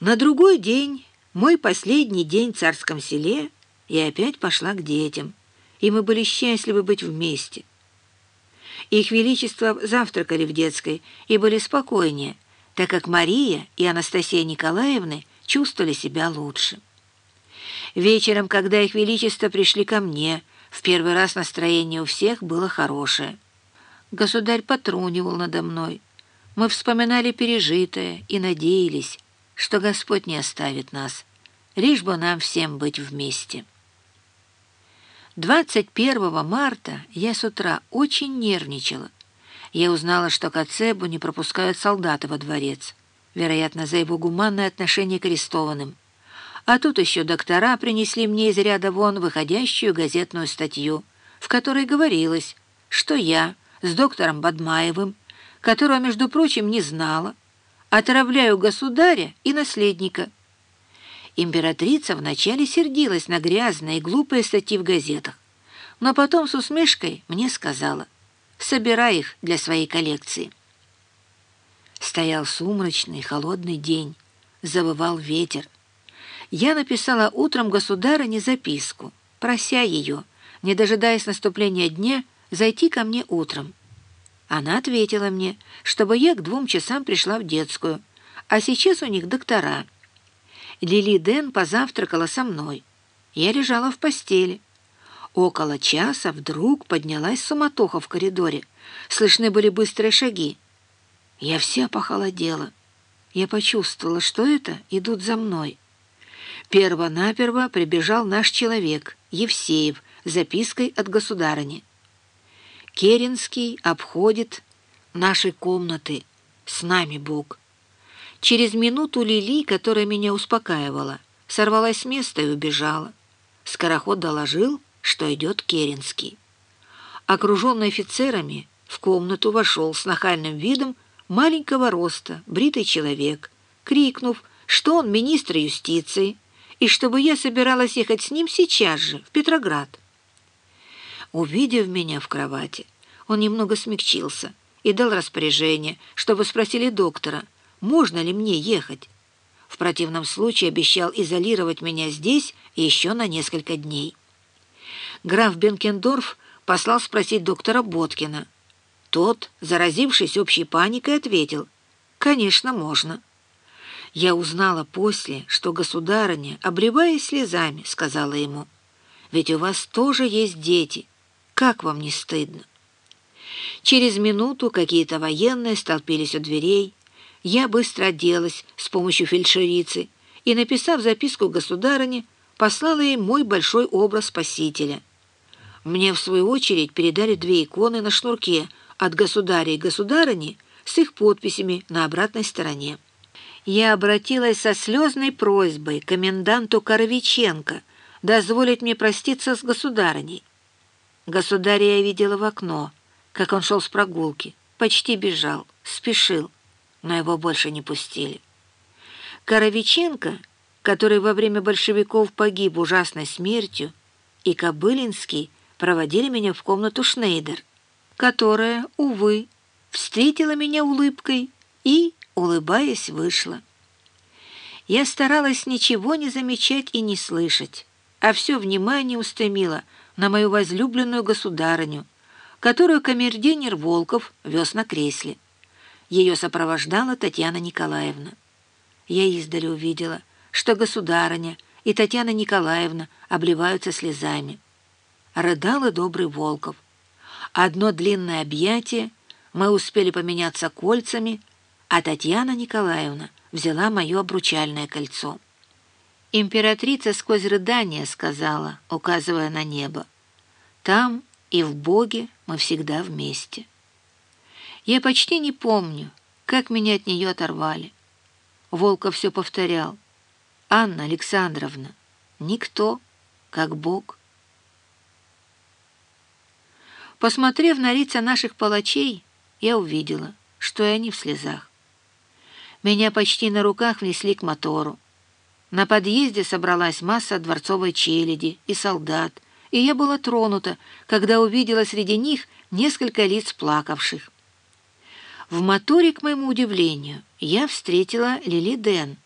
На другой день, мой последний день в царском селе, я опять пошла к детям, и мы были счастливы быть вместе. Их Величество завтракали в детской и были спокойнее, так как Мария и Анастасия Николаевны чувствовали себя лучше. Вечером, когда их Величество пришли ко мне, в первый раз настроение у всех было хорошее. Государь потрунивал надо мной. Мы вспоминали пережитое и надеялись, что Господь не оставит нас, лишь бы нам всем быть вместе. 21 марта я с утра очень нервничала. Я узнала, что Кацебу не пропускают солдаты во дворец, вероятно, за его гуманное отношение к арестованным. А тут еще доктора принесли мне из ряда вон выходящую газетную статью, в которой говорилось, что я с доктором Бадмаевым, которого, между прочим, не знала, отравляю государя и наследника. Императрица вначале сердилась на грязные и глупые статьи в газетах, но потом с усмешкой мне сказала, собирай их для своей коллекции. Стоял сумрачный, холодный день, завывал ветер. Я написала утром государыне записку, прося ее, не дожидаясь наступления дня, зайти ко мне утром. Она ответила мне, чтобы я к двум часам пришла в детскую, а сейчас у них доктора. Лили Дэн позавтракала со мной. Я лежала в постели. Около часа вдруг поднялась суматоха в коридоре. Слышны были быстрые шаги. Я вся похолодела. Я почувствовала, что это идут за мной. Перво-наперво прибежал наш человек, Евсеев, с запиской от государыни. Керенский обходит наши комнаты. С нами Бог. Через минуту Лили, которая меня успокаивала, сорвалась с места и убежала. Скороход доложил, что идет Керенский. Окруженный офицерами, в комнату вошел с нахальным видом маленького роста, бритый человек, крикнув, что он министр юстиции, и чтобы я собиралась ехать с ним сейчас же, в Петроград. Увидев меня в кровати, он немного смягчился и дал распоряжение, чтобы спросили доктора, можно ли мне ехать. В противном случае обещал изолировать меня здесь еще на несколько дней. Граф Бенкендорф послал спросить доктора Боткина. Тот, заразившись общей паникой, ответил, «Конечно, можно». Я узнала после, что государыня, обливаясь слезами, сказала ему, «Ведь у вас тоже есть дети». Как вам не стыдно? Через минуту какие-то военные столпились у дверей. Я быстро оделась с помощью фельдшерицы и, написав записку государыне, послала ей мой большой образ спасителя. Мне, в свою очередь, передали две иконы на шнурке от государя и государыни с их подписями на обратной стороне. Я обратилась со слезной просьбой коменданту Коровиченко дозволить мне проститься с государыней. Государя я видела в окно, как он шел с прогулки, почти бежал, спешил, но его больше не пустили. Коровиченко, который во время большевиков погиб ужасной смертью, и Кобылинский проводили меня в комнату Шнейдер, которая, увы, встретила меня улыбкой и, улыбаясь, вышла. Я старалась ничего не замечать и не слышать, а все внимание устремила на мою возлюбленную государыню, которую камердинер Волков вез на кресле. Ее сопровождала Татьяна Николаевна. Я издали увидела, что государыня и Татьяна Николаевна обливаются слезами. Рыдал и добрый Волков. Одно длинное объятие, мы успели поменяться кольцами, а Татьяна Николаевна взяла мое обручальное кольцо. Императрица сквозь рыдание сказала, указывая на небо, «Там и в Боге мы всегда вместе». Я почти не помню, как меня от нее оторвали. Волков все повторял, «Анна Александровна, никто, как Бог». Посмотрев на лица наших палачей, я увидела, что и они в слезах. Меня почти на руках внесли к мотору. На подъезде собралась масса дворцовой челяди и солдат, и я была тронута, когда увидела среди них несколько лиц плакавших. В моторе, к моему удивлению, я встретила Лили Дэн,